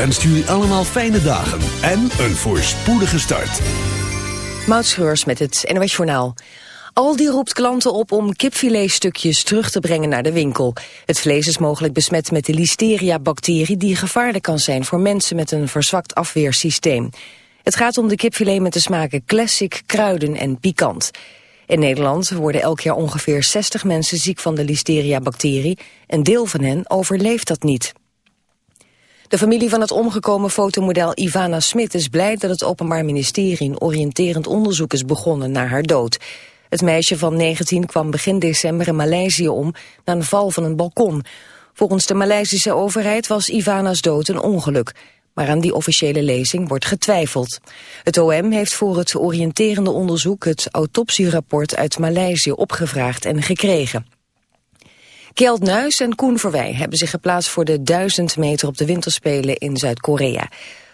Wenst jullie allemaal fijne dagen en een voorspoedige start. Moutschreurs met het NOS Journaal. Aldi roept klanten op om kipfiletstukjes terug te brengen naar de winkel. Het vlees is mogelijk besmet met de listeria-bacterie... die gevaarlijk kan zijn voor mensen met een verzwakt afweersysteem. Het gaat om de kipfilet met de smaken classic, kruiden en pikant. In Nederland worden elk jaar ongeveer 60 mensen ziek van de listeria-bacterie. Een deel van hen overleeft dat niet. De familie van het omgekomen fotomodel Ivana Smit is blij dat het Openbaar Ministerie een oriënterend onderzoek is begonnen naar haar dood. Het meisje van 19 kwam begin december in Maleisië om na een val van een balkon. Volgens de Maleisische overheid was Ivana's dood een ongeluk. Maar aan die officiële lezing wordt getwijfeld. Het OM heeft voor het oriënterende onderzoek het autopsierapport uit Maleisië opgevraagd en gekregen. Kjeld Nuis en Koen Verwij hebben zich geplaatst voor de 1000 meter op de winterspelen in Zuid-Korea.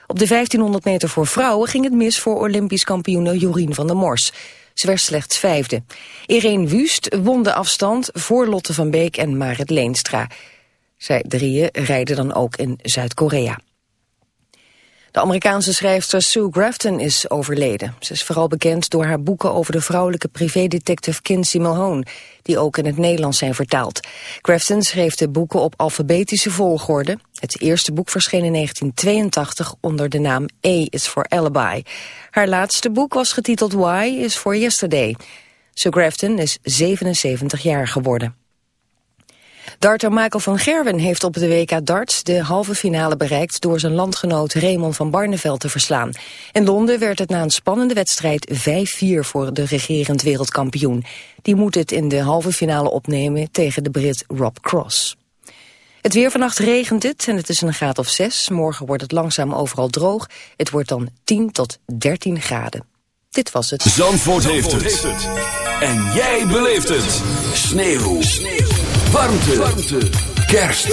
Op de 1500 meter voor vrouwen ging het mis voor Olympisch kampioene Jorien van der Mors. Ze werd slechts vijfde. Irene Wust won de afstand voor Lotte van Beek en Marit Leenstra. Zij drieën rijden dan ook in Zuid-Korea. De Amerikaanse schrijfster Sue Grafton is overleden. Ze is vooral bekend door haar boeken over de vrouwelijke privédetective Kinsey Mulhone, die ook in het Nederlands zijn vertaald. Grafton schreef de boeken op alfabetische volgorde. Het eerste boek verscheen in 1982 onder de naam A is for Alibi. Haar laatste boek was getiteld Y is for Yesterday. Sue Grafton is 77 jaar geworden. Darter Michael van Gerwen heeft op de WK darts de halve finale bereikt door zijn landgenoot Raymond van Barneveld te verslaan. In Londen werd het na een spannende wedstrijd 5-4 voor de regerend wereldkampioen. Die moet het in de halve finale opnemen tegen de Brit Rob Cross. Het weer vannacht regent het en het is een graad of 6. Morgen wordt het langzaam overal droog. Het wordt dan 10 tot 13 graden. Dit was het. Zandvoort, Zandvoort heeft, het. En jij beleeft het. Sneeuw. Sneeuw. Warmte. Warmte. Kerst.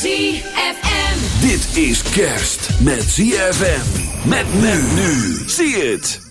ZFM. Dit is kerst met ZFM. Met men nu. Zie het.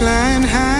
Flying high,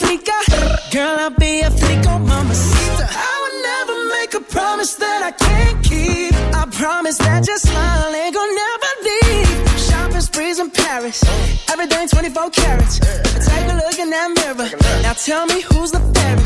freaka. Girl, I'll be a freako, mamacita. I would never make a promise that I can't keep. I promise that your smile ain't gonna never leave. Shopping sprees in Paris, everything 24 carats. Take a look in that mirror. Now tell me who's the fairest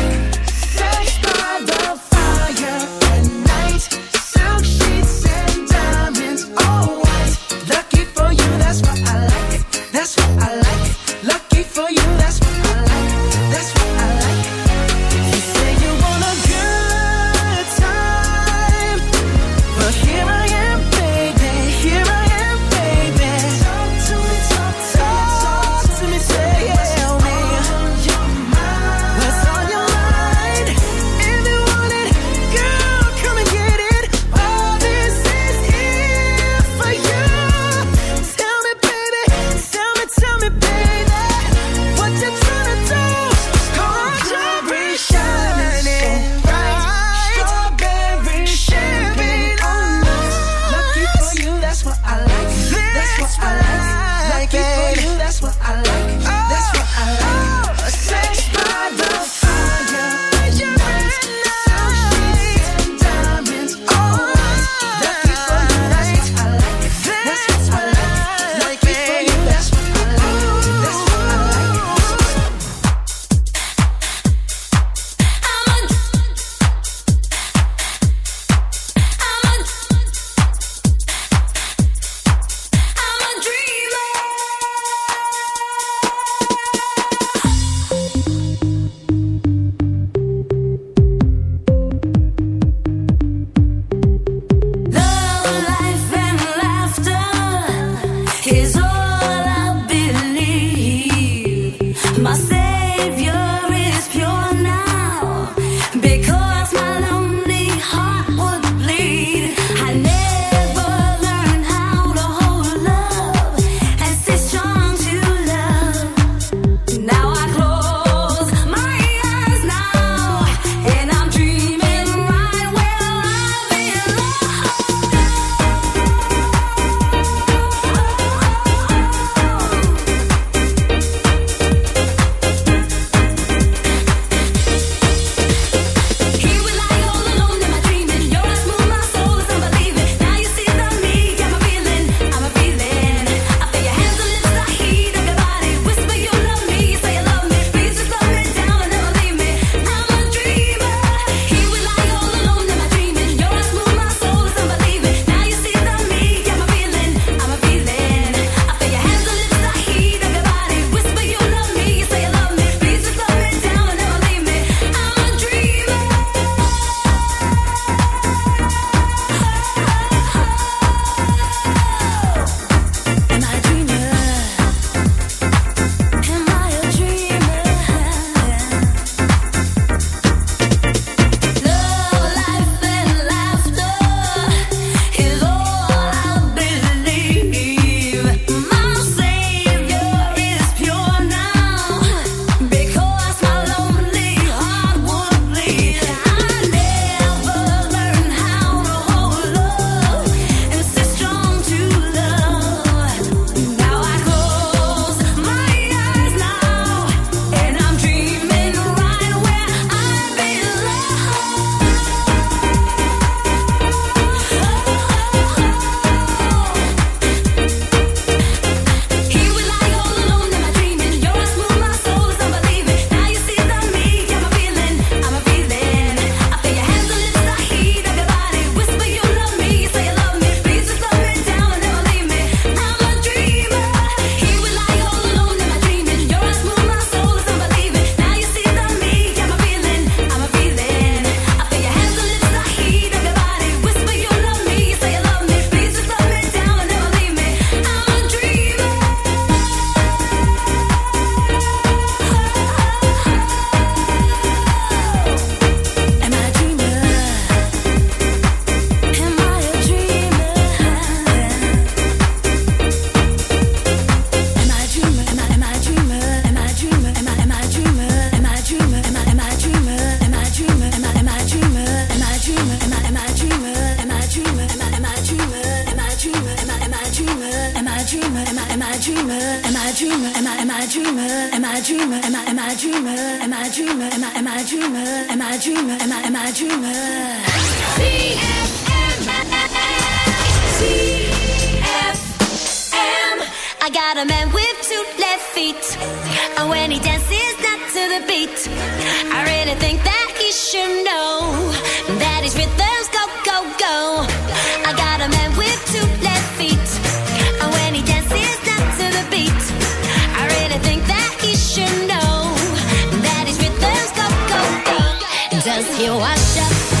Am I, am I a dreamer? C-F-M. I got a man with two left feet. And when he dances, not to the beat. I really think that he should know that his rhythm's you watch out.